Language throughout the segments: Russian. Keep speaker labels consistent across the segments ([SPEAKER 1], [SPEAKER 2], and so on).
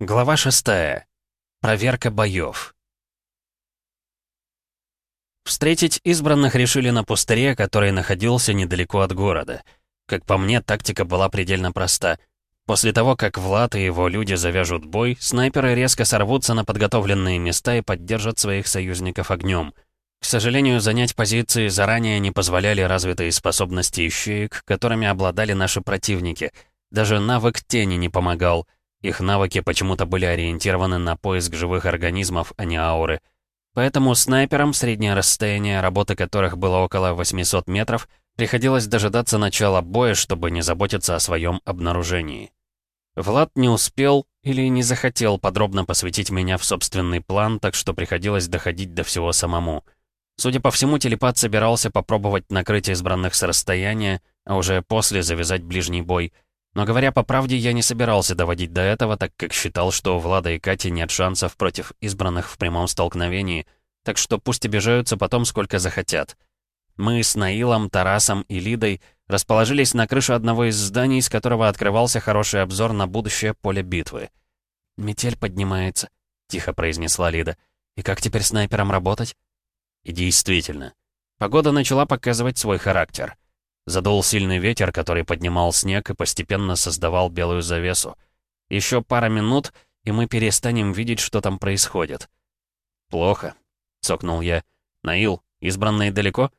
[SPEAKER 1] Глава шестая. Проверка боев. Встретить избранных решили на пустыре, который находился недалеко от города. Как по мне, тактика была предельно проста. После того, как Влад и его люди завяжут бой, снайперы резко сорвутся на подготовленные места и поддержат своих союзников огнем. К сожалению, занять позиции заранее не позволяли развитые способности ищеек, которыми обладали наши противники. Даже навык тени не помогал. Их навыки почему-то были ориентированы на поиск живых организмов, а не ауры. Поэтому снайперам, среднее расстояние работы которых было около 800 метров, приходилось дожидаться начала боя, чтобы не заботиться о своем обнаружении. Влад не успел или не захотел подробно посвятить меня в собственный план, так что приходилось доходить до всего самому. Судя по всему, телепат собирался попробовать накрыть избранных с расстояния, а уже после завязать ближний бой. Но говоря по правде, я не собирался доводить до этого, так как считал, что у Влада и Кати нет шансов против избранных в прямом столкновении, так что пусть обижаются потом сколько захотят. Мы с Наилом, Тарасом и Лидой расположились на крыше одного из зданий, из которого открывался хороший обзор на будущее поле битвы. «Метель поднимается», — тихо произнесла Лида. «И как теперь снайперам работать?» И действительно, погода начала показывать свой характер. Задул сильный ветер, который поднимал снег и постепенно создавал белую завесу. Еще пара минут, и мы перестанем видеть, что там происходит. «Плохо», — цокнул я. «Наил, избранные далеко?»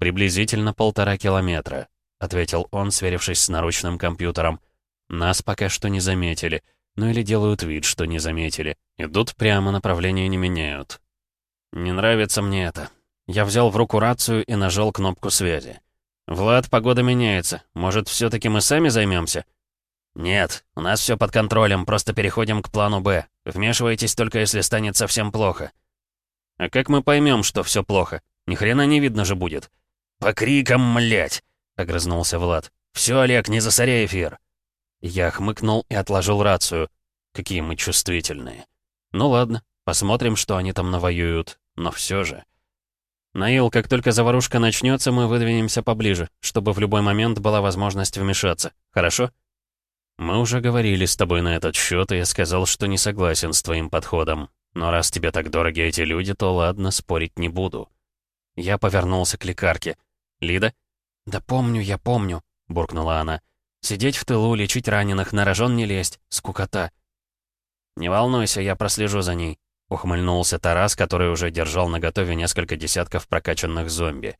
[SPEAKER 1] «Приблизительно полтора километра», — ответил он, сверившись с наручным компьютером. «Нас пока что не заметили. Ну или делают вид, что не заметили. Идут прямо, направление не меняют». «Не нравится мне это». Я взял в руку рацию и нажал кнопку связи. «Влад, погода меняется. Может, все таки мы сами займемся? «Нет, у нас все под контролем, просто переходим к плану «Б». Вмешивайтесь только, если станет совсем плохо». «А как мы поймем, что все плохо? Ни хрена не видно же будет». «По крикам, млять!» — огрызнулся Влад. «Все, Олег, не засоряй эфир!» Я хмыкнул и отложил рацию. Какие мы чувствительные. Ну ладно, посмотрим, что они там навоюют. Но все же... «Наил, как только заварушка начнется, мы выдвинемся поближе, чтобы в любой момент была возможность вмешаться. Хорошо?» «Мы уже говорили с тобой на этот счет, и я сказал, что не согласен с твоим подходом. Но раз тебе так дороги эти люди, то ладно, спорить не буду». Я повернулся к лекарке. «Лида?» «Да помню, я помню», — буркнула она. «Сидеть в тылу, лечить раненых, на рожон не лезть, скукота». «Не волнуйся, я прослежу за ней», — ухмыльнулся Тарас, который уже держал наготове несколько десятков прокачанных зомби.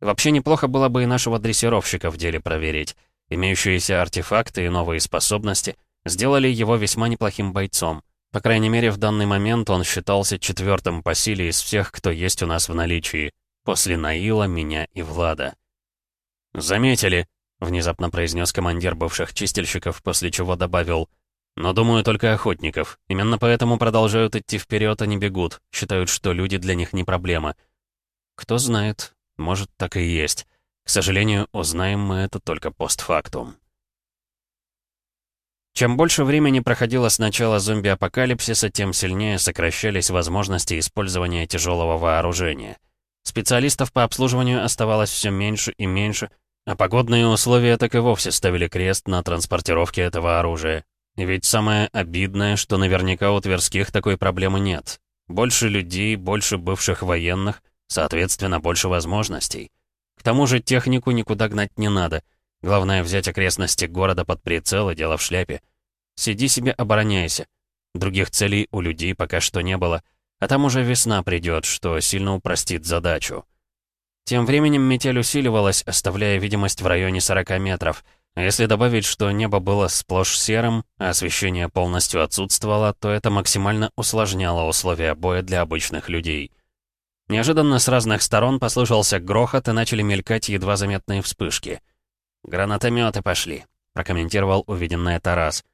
[SPEAKER 1] «Вообще неплохо было бы и нашего дрессировщика в деле проверить. Имеющиеся артефакты и новые способности сделали его весьма неплохим бойцом. По крайней мере, в данный момент он считался четвертым по силе из всех, кто есть у нас в наличии. После Наила, меня и Влада. «Заметили», — внезапно произнес командир бывших чистильщиков, после чего добавил. «Но думаю, только охотников. Именно поэтому продолжают идти вперед, а не бегут. Считают, что люди для них не проблема. Кто знает, может, так и есть. К сожалению, узнаем мы это только постфактум». Чем больше времени проходило с начала зомби-апокалипсиса, тем сильнее сокращались возможности использования тяжелого вооружения — Специалистов по обслуживанию оставалось все меньше и меньше, а погодные условия так и вовсе ставили крест на транспортировке этого оружия. Ведь самое обидное, что наверняка у Тверских такой проблемы нет. Больше людей, больше бывших военных, соответственно, больше возможностей. К тому же технику никуда гнать не надо. Главное взять окрестности города под прицел и дело в шляпе. Сиди себе, обороняйся. Других целей у людей пока что не было — а там уже весна придет, что сильно упростит задачу. Тем временем метель усиливалась, оставляя видимость в районе 40 метров. Если добавить, что небо было сплошь серым, а освещение полностью отсутствовало, то это максимально усложняло условия боя для обычных людей. Неожиданно с разных сторон послышался грохот и начали мелькать едва заметные вспышки. «Гранатометы пошли», — прокомментировал увиденное Тарас.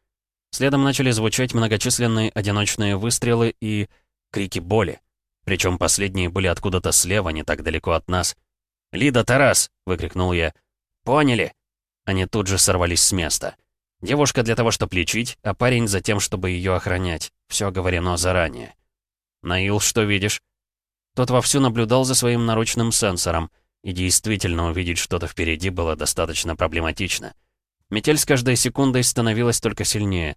[SPEAKER 1] Следом начали звучать многочисленные одиночные выстрелы и крики боли. Причем последние были откуда-то слева, не так далеко от нас. «Лида, Тарас!» — выкрикнул я. «Поняли!» Они тут же сорвались с места. Девушка для того, чтобы лечить, а парень за тем, чтобы ее охранять. Все говорено заранее. «Наил, что видишь?» Тот вовсю наблюдал за своим наручным сенсором, и действительно увидеть что-то впереди было достаточно проблематично. Метель с каждой секундой становилась только сильнее.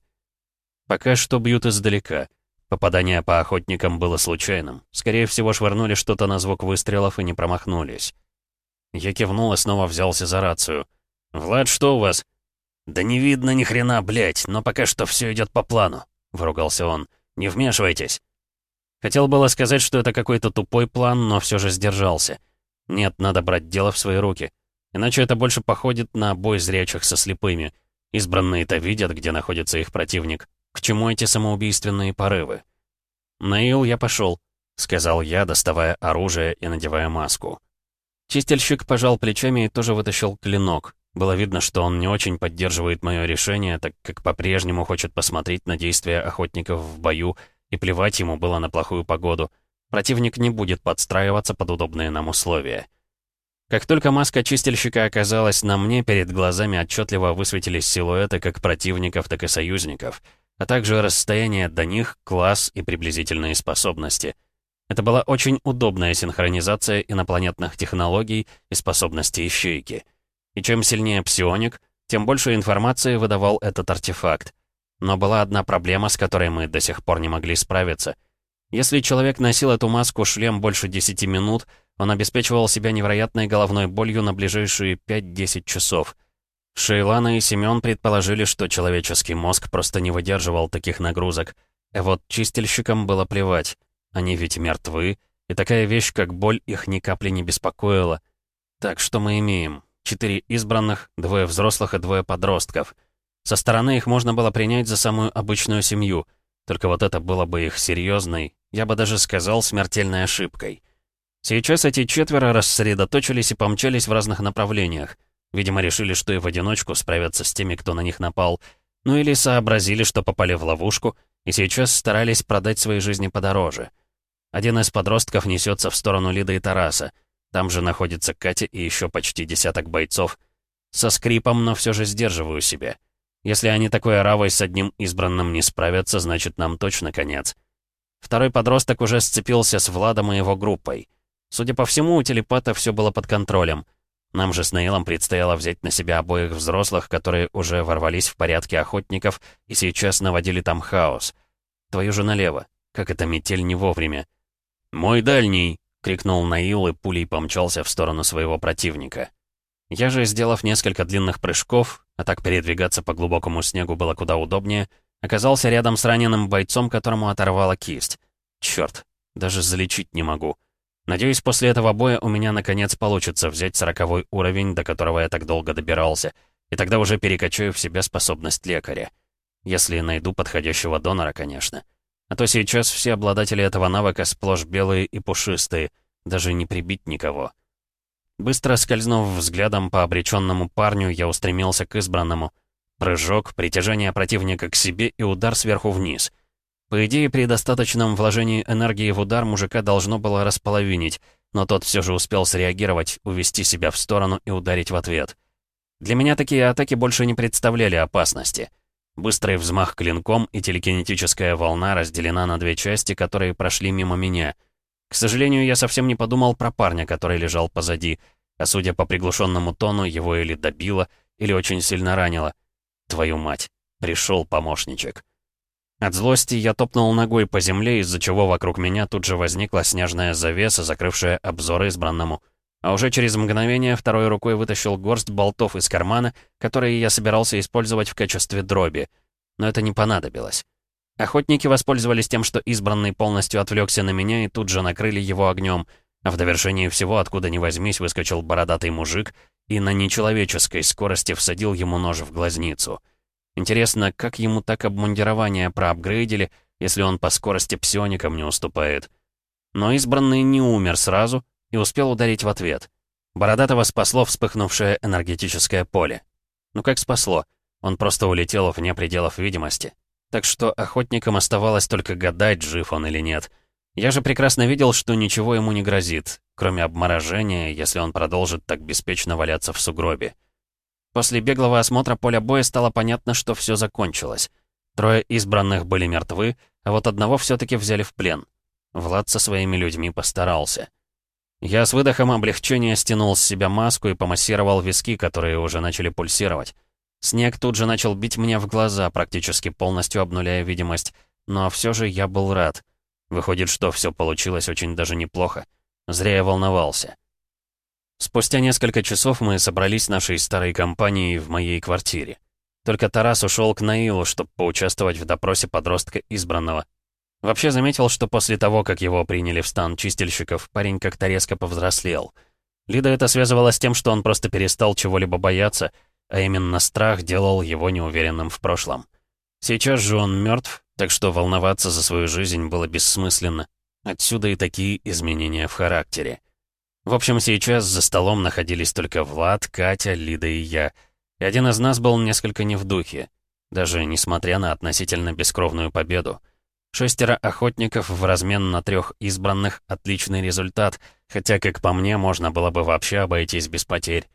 [SPEAKER 1] Пока что бьют издалека. Попадание по охотникам было случайным. Скорее всего, швырнули что-то на звук выстрелов и не промахнулись. Я кивнул и снова взялся за рацию. «Влад, что у вас?» «Да не видно ни хрена, блядь, но пока что все идет по плану», — выругался он. «Не вмешивайтесь». Хотел было сказать, что это какой-то тупой план, но все же сдержался. Нет, надо брать дело в свои руки. Иначе это больше походит на бой зрячих со слепыми. Избранные-то видят, где находится их противник. К чему эти самоубийственные порывы? «Наил, я пошел», — сказал я, доставая оружие и надевая маску. Чистильщик пожал плечами и тоже вытащил клинок. Было видно, что он не очень поддерживает мое решение, так как по-прежнему хочет посмотреть на действия охотников в бою, и плевать ему было на плохую погоду. Противник не будет подстраиваться под удобные нам условия. Как только маска чистильщика оказалась на мне, перед глазами отчетливо высветились силуэты как противников, так и союзников — а также расстояние до них, класс и приблизительные способности. Это была очень удобная синхронизация инопланетных технологий и способностей ищейки. И чем сильнее псионик, тем больше информации выдавал этот артефакт. Но была одна проблема, с которой мы до сих пор не могли справиться. Если человек носил эту маску-шлем больше 10 минут, он обеспечивал себя невероятной головной болью на ближайшие 5-10 часов — Шейлана и Семён предположили, что человеческий мозг просто не выдерживал таких нагрузок. А вот чистильщикам было плевать. Они ведь мертвы, и такая вещь, как боль, их ни капли не беспокоила. Так что мы имеем? Четыре избранных, двое взрослых и двое подростков. Со стороны их можно было принять за самую обычную семью. Только вот это было бы их серьезной, я бы даже сказал, смертельной ошибкой. Сейчас эти четверо рассредоточились и помчались в разных направлениях. Видимо, решили, что и в одиночку справятся с теми, кто на них напал. Ну или сообразили, что попали в ловушку, и сейчас старались продать свои жизни подороже. Один из подростков несется в сторону Лиды и Тараса. Там же находится Катя и еще почти десяток бойцов. Со скрипом, но все же сдерживаю себя. Если они такой оравой с одним избранным не справятся, значит, нам точно конец. Второй подросток уже сцепился с Владом и его группой. Судя по всему, у телепата все было под контролем — нам же с Нейлом предстояло взять на себя обоих взрослых, которые уже ворвались в порядке охотников и сейчас наводили там хаос. Твою же налево. Как эта метель не вовремя. «Мой дальний!» — крикнул Наил и пулей помчался в сторону своего противника. Я же, сделав несколько длинных прыжков, а так передвигаться по глубокому снегу было куда удобнее, оказался рядом с раненым бойцом, которому оторвала кисть. Черт, даже залечить не могу. Надеюсь, после этого боя у меня наконец получится взять сороковой уровень, до которого я так долго добирался, и тогда уже перекачаю в себя способность лекаря. Если найду подходящего донора, конечно. А то сейчас все обладатели этого навыка сплошь белые и пушистые, даже не прибить никого. Быстро скользнув взглядом по обреченному парню, я устремился к избранному. Прыжок, притяжение противника к себе и удар сверху вниз — по идее, при достаточном вложении энергии в удар мужика должно было располовинить, но тот все же успел среагировать, увести себя в сторону и ударить в ответ. Для меня такие атаки больше не представляли опасности. Быстрый взмах клинком и телекинетическая волна разделена на две части, которые прошли мимо меня. К сожалению, я совсем не подумал про парня, который лежал позади, а судя по приглушенному тону, его или добило, или очень сильно ранило. Твою мать, пришел помощничек. От злости я топнул ногой по земле, из-за чего вокруг меня тут же возникла снежная завеса, закрывшая обзор избранному. А уже через мгновение второй рукой вытащил горсть болтов из кармана, которые я собирался использовать в качестве дроби. Но это не понадобилось. Охотники воспользовались тем, что избранный полностью отвлекся на меня и тут же накрыли его огнем, а в довершении всего, откуда ни возьмись, выскочил бородатый мужик и на нечеловеческой скорости всадил ему нож в глазницу — Интересно, как ему так обмундирование проапгрейдили, если он по скорости псионикам не уступает? Но избранный не умер сразу и успел ударить в ответ. Бородатого спасло вспыхнувшее энергетическое поле. Ну как спасло? Он просто улетел вне пределов видимости. Так что охотникам оставалось только гадать, жив он или нет. Я же прекрасно видел, что ничего ему не грозит, кроме обморожения, если он продолжит так беспечно валяться в сугробе. После беглого осмотра поля боя стало понятно, что все закончилось. Трое избранных были мертвы, а вот одного все-таки взяли в плен. Влад со своими людьми постарался. Я с выдохом облегчения стянул с себя маску и помассировал виски, которые уже начали пульсировать. Снег тут же начал бить мне в глаза, практически полностью обнуляя видимость. Но все же я был рад. Выходит, что все получилось очень даже неплохо. Зря я волновался. Спустя несколько часов мы собрались нашей старой компанией в моей квартире. Только Тарас ушел к Наилу, чтобы поучаствовать в допросе подростка избранного. Вообще заметил, что после того, как его приняли в стан чистильщиков, парень как-то резко повзрослел. Лида это связывала с тем, что он просто перестал чего-либо бояться, а именно страх делал его неуверенным в прошлом. Сейчас же он мертв, так что волноваться за свою жизнь было бессмысленно. Отсюда и такие изменения в характере. В общем, сейчас за столом находились только Влад, Катя, Лида и я. И один из нас был несколько не в духе, даже несмотря на относительно бескровную победу. Шестеро охотников в размен на трех избранных — отличный результат, хотя, как по мне, можно было бы вообще обойтись без потерь.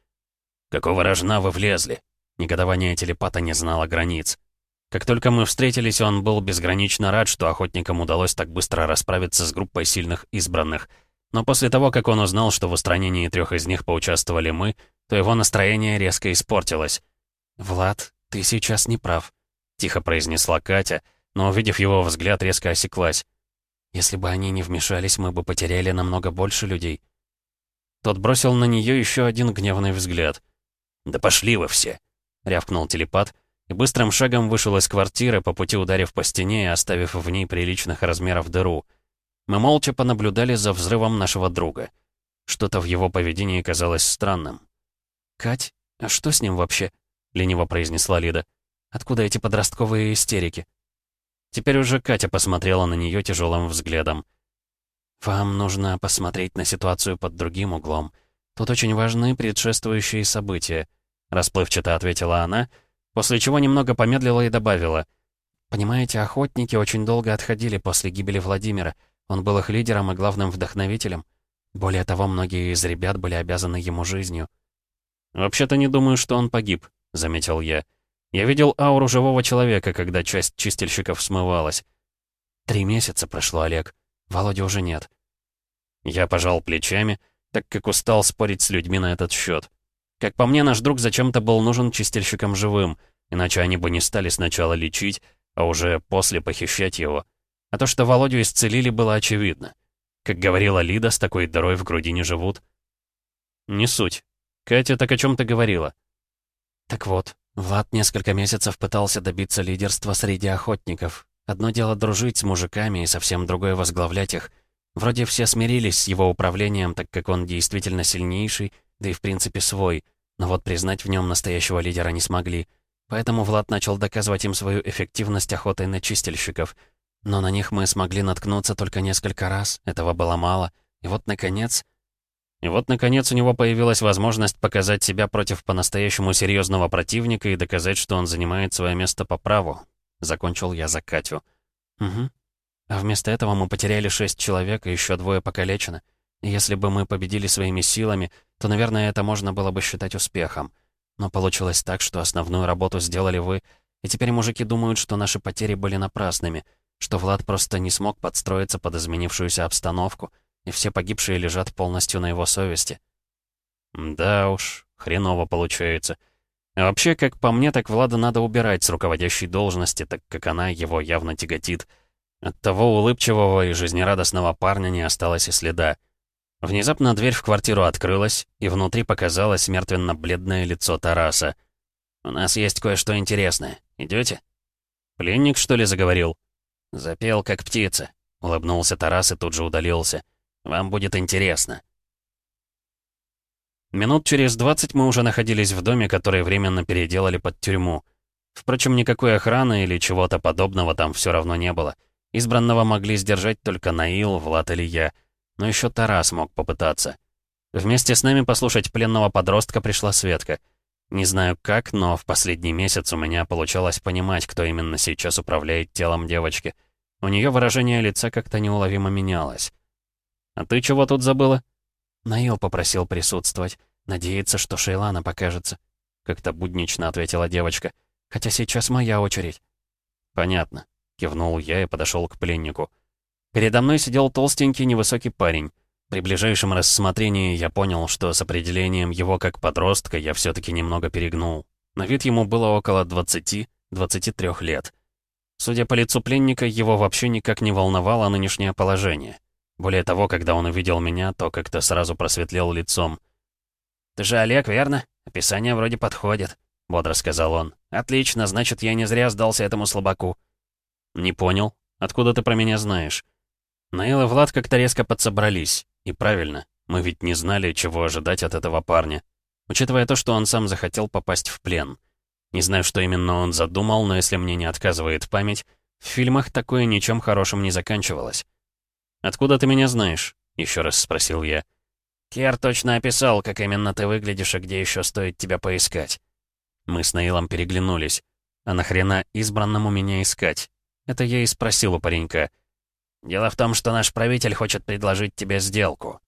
[SPEAKER 1] «Какого рожна вы влезли?» Негодование телепата не знало границ. Как только мы встретились, он был безгранично рад, что охотникам удалось так быстро расправиться с группой сильных избранных. Но после того, как он узнал, что в устранении трех из них поучаствовали мы, то его настроение резко испортилось. «Влад, ты сейчас не прав», — тихо произнесла Катя, но, увидев его взгляд, резко осеклась. «Если бы они не вмешались, мы бы потеряли намного больше людей». Тот бросил на нее еще один гневный взгляд. «Да пошли вы все!» — рявкнул телепат, и быстрым шагом вышел из квартиры, по пути ударив по стене и оставив в ней приличных размеров дыру. Мы молча понаблюдали за взрывом нашего друга. Что-то в его поведении казалось странным. «Кать, а что с ним вообще?» — лениво произнесла Лида. «Откуда эти подростковые истерики?» Теперь уже Катя посмотрела на нее тяжелым взглядом. «Вам нужно посмотреть на ситуацию под другим углом. Тут очень важны предшествующие события», — расплывчато ответила она, — После чего немного помедлила и добавила. «Понимаете, охотники очень долго отходили после гибели Владимира. Он был их лидером и главным вдохновителем. Более того, многие из ребят были обязаны ему жизнью». «Вообще-то не думаю, что он погиб», — заметил я. «Я видел ауру живого человека, когда часть чистильщиков смывалась». «Три месяца прошло, Олег. Володя уже нет». Я пожал плечами, так как устал спорить с людьми на этот счет. Как по мне, наш друг зачем-то был нужен чистильщикам живым, иначе они бы не стали сначала лечить, а уже после похищать его. А то, что Володю исцелили, было очевидно. Как говорила Лида, с такой дырой в груди не живут. Не суть. Катя так о чем-то говорила. Так вот, Влад несколько месяцев пытался добиться лидерства среди охотников. Одно дело дружить с мужиками, и совсем другое возглавлять их. Вроде все смирились с его управлением, так как он действительно сильнейший, да и в принципе свой — но вот признать в нем настоящего лидера не смогли. Поэтому Влад начал доказывать им свою эффективность охотой на чистильщиков. Но на них мы смогли наткнуться только несколько раз, этого было мало. И вот, наконец... И вот, наконец, у него появилась возможность показать себя против по-настоящему серьезного противника и доказать, что он занимает свое место по праву. Закончил я за Катю. Угу. А вместо этого мы потеряли шесть человек, и еще двое покалечено. И если бы мы победили своими силами, то, наверное, это можно было бы считать успехом. Но получилось так, что основную работу сделали вы, и теперь мужики думают, что наши потери были напрасными, что Влад просто не смог подстроиться под изменившуюся обстановку, и все погибшие лежат полностью на его совести. Да уж, хреново получается. А вообще, как по мне, так Влада надо убирать с руководящей должности, так как она его явно тяготит. От того улыбчивого и жизнерадостного парня не осталось и следа. Внезапно дверь в квартиру открылась, и внутри показалось мертвенно-бледное лицо Тараса. «У нас есть кое-что интересное. Идете? «Пленник, что ли, заговорил?» «Запел, как птица», — улыбнулся Тарас и тут же удалился. «Вам будет интересно». Минут через двадцать мы уже находились в доме, который временно переделали под тюрьму. Впрочем, никакой охраны или чего-то подобного там все равно не было. Избранного могли сдержать только Наил, Влад или я — но еще Тарас мог попытаться. Вместе с нами послушать пленного подростка пришла Светка. Не знаю как, но в последний месяц у меня получалось понимать, кто именно сейчас управляет телом девочки. У нее выражение лица как-то неуловимо менялось. «А ты чего тут забыла?» Наил попросил присутствовать. Надеется, что Шейлана покажется. Как-то буднично ответила девочка. «Хотя сейчас моя очередь». «Понятно», — кивнул я и подошел к пленнику. Передо мной сидел толстенький невысокий парень. При ближайшем рассмотрении я понял, что с определением его как подростка я все таки немного перегнул. На вид ему было около 20-23 лет. Судя по лицу пленника, его вообще никак не волновало нынешнее положение. Более того, когда он увидел меня, то как-то сразу просветлел лицом. «Ты же Олег, верно? Описание вроде подходит», — бодро сказал он. «Отлично, значит, я не зря сдался этому слабаку». «Не понял. Откуда ты про меня знаешь?» Наил и Влад как-то резко подсобрались. И правильно, мы ведь не знали, чего ожидать от этого парня. Учитывая то, что он сам захотел попасть в плен. Не знаю, что именно он задумал, но если мне не отказывает память, в фильмах такое ничем хорошим не заканчивалось. «Откуда ты меня знаешь?» — еще раз спросил я. «Кер точно описал, как именно ты выглядишь и где еще стоит тебя поискать». Мы с Наилом переглянулись. А нахрена избранному меня искать? Это я и спросил у паренька. «Дело в том, что наш правитель хочет предложить тебе сделку».